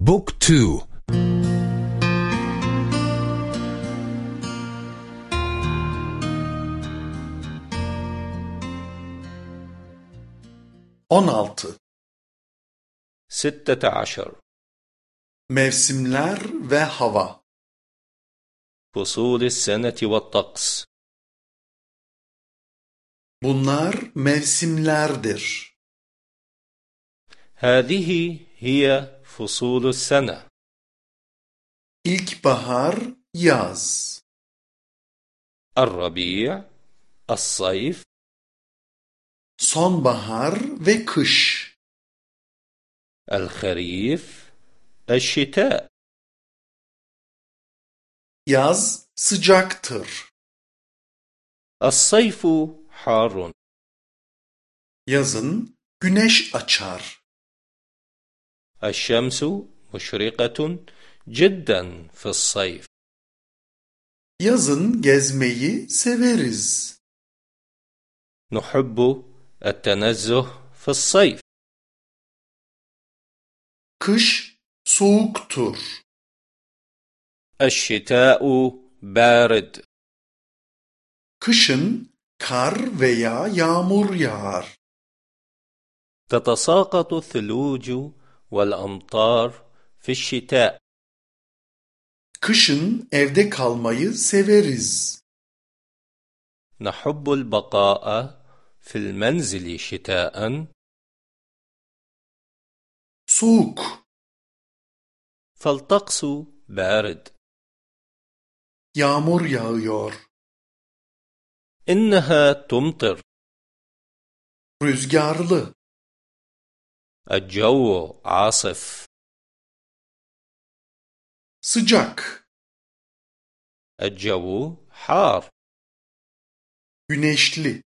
بوك تو altı ستة عشر Mevsimler ve hava فصول السنة والطقس Bunlar mevsimlerdir. هذه هي فصول السنة İlkbahar, yaz. الربيع الصيف Sonbahar ve kış. الخريف الشتاء Yaz sıcaktır. الصيف حار Yazın güneş açar. الشمس مشرقة جدا في الصيف Yazın gezmeyi severiz. نحب التنزه في الصيف Kış soğuktur. الشتاء بارد Kışın kar veya yağmur yağar. تتساقط الثلوج والأمطار في الشتاء Kışın evde kalmayı severiz. نحب البقاء في المنزل شتاء Soğuk. فالطقس بارد Yağmur yağıyor. إنها تمطر Rüzgarlı. الجو عاصف Sıcak. الجو حار Güneşli.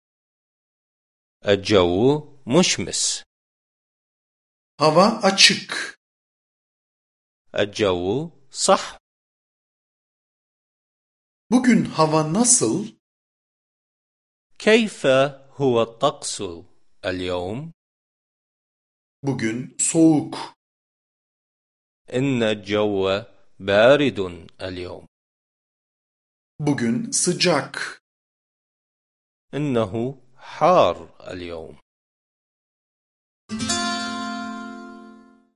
الجو مشمس Hava açık. الجو صح Bugün hava nasıl? كيف هو الطقس اليوم Bugün soğuk. إن الجو بارد اليوم Bugün sıcak. إنه حار اليوم